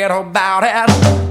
forget about it.